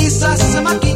Lisa, Samaki.